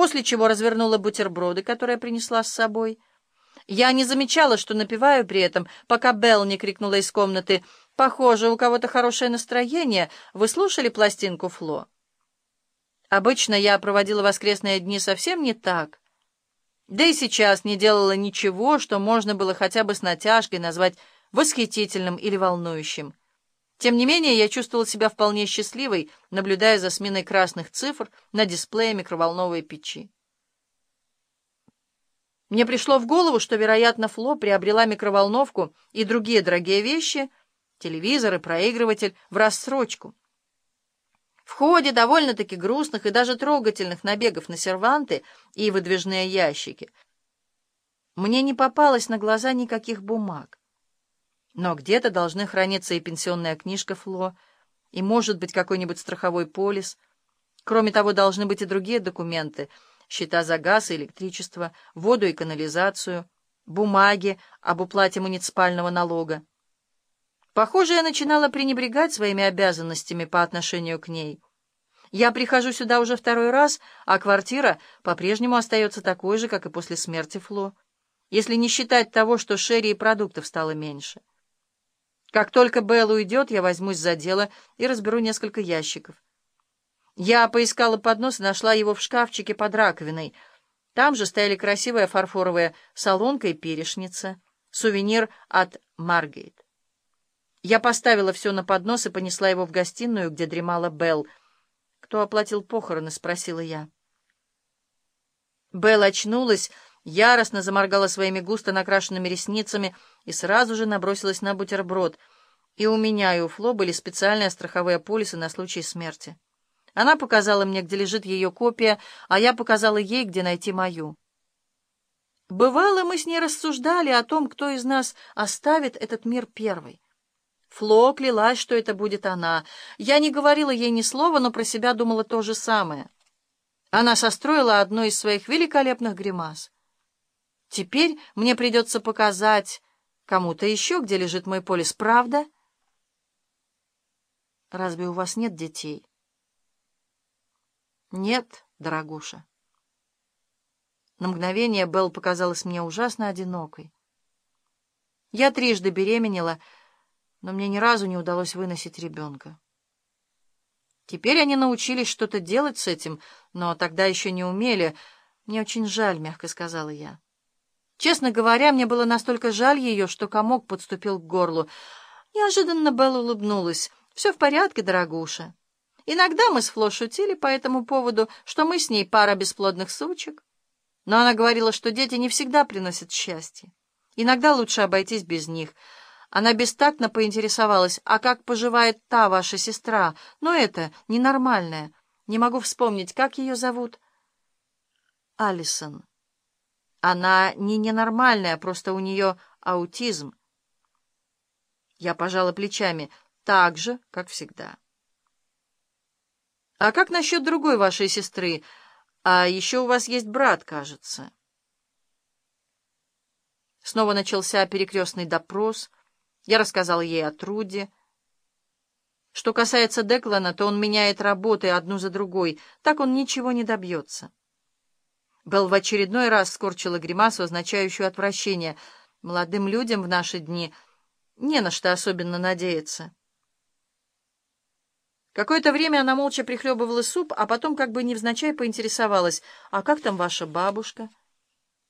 после чего развернула бутерброды, которые принесла с собой. Я не замечала, что напиваю при этом, пока Белл не крикнула из комнаты «Похоже, у кого-то хорошее настроение. Вы слушали пластинку Фло?» Обычно я проводила воскресные дни совсем не так. Да и сейчас не делала ничего, что можно было хотя бы с натяжкой назвать восхитительным или волнующим. Тем не менее, я чувствовал себя вполне счастливой, наблюдая за сменой красных цифр на дисплее микроволновой печи. Мне пришло в голову, что, вероятно, Фло приобрела микроволновку и другие дорогие вещи, телевизор и проигрыватель, в рассрочку. В ходе довольно-таки грустных и даже трогательных набегов на серванты и выдвижные ящики мне не попалось на глаза никаких бумаг. Но где-то должны храниться и пенсионная книжка Фло, и, может быть, какой-нибудь страховой полис. Кроме того, должны быть и другие документы — счета за газ и электричество, воду и канализацию, бумаги об уплате муниципального налога. Похоже, я начинала пренебрегать своими обязанностями по отношению к ней. Я прихожу сюда уже второй раз, а квартира по-прежнему остается такой же, как и после смерти Фло, если не считать того, что шерри и продуктов стало меньше. Как только Белл уйдет, я возьмусь за дело и разберу несколько ящиков. Я поискала поднос и нашла его в шкафчике под раковиной. Там же стояли красивая фарфоровая солонка и перешница, сувенир от Маргейт. Я поставила все на поднос и понесла его в гостиную, где дремала Белл. «Кто оплатил похороны?» — спросила я. Белл очнулась, яростно заморгала своими густо накрашенными ресницами и сразу же набросилась на бутерброд. И у меня, и у Фло были специальные страховые полисы на случай смерти. Она показала мне, где лежит ее копия, а я показала ей, где найти мою. Бывало, мы с ней рассуждали о том, кто из нас оставит этот мир первый. Фло клялась, что это будет она. Я не говорила ей ни слова, но про себя думала то же самое. Она состроила одну из своих великолепных гримас. Теперь мне придется показать кому-то еще, где лежит мой полис, правда? Разве у вас нет детей? Нет, дорогуша. На мгновение Белл показалась мне ужасно одинокой. Я трижды беременела, но мне ни разу не удалось выносить ребенка. Теперь они научились что-то делать с этим, но тогда еще не умели. Мне очень жаль, — мягко сказала я. Честно говоря, мне было настолько жаль ее, что комок подступил к горлу. Неожиданно Белла улыбнулась. «Все в порядке, дорогуша. Иногда мы с Фло шутили по этому поводу, что мы с ней пара бесплодных сучек. Но она говорила, что дети не всегда приносят счастье. Иногда лучше обойтись без них. Она бестактно поинтересовалась, а как поживает та ваша сестра? Но это ненормальная. Не могу вспомнить, как ее зовут?» «Алисон». Она не ненормальная, просто у нее аутизм. Я пожала плечами, так же, как всегда. А как насчет другой вашей сестры? А еще у вас есть брат, кажется. Снова начался перекрестный допрос. Я рассказала ей о труде. Что касается Деклана, то он меняет работы одну за другой. Так он ничего не добьется. Белл в очередной раз скорчила гримасу, означающую отвращение. Молодым людям в наши дни не на что особенно надеяться. Какое-то время она молча прихлебывала суп, а потом как бы невзначай поинтересовалась, «А как там ваша бабушка?»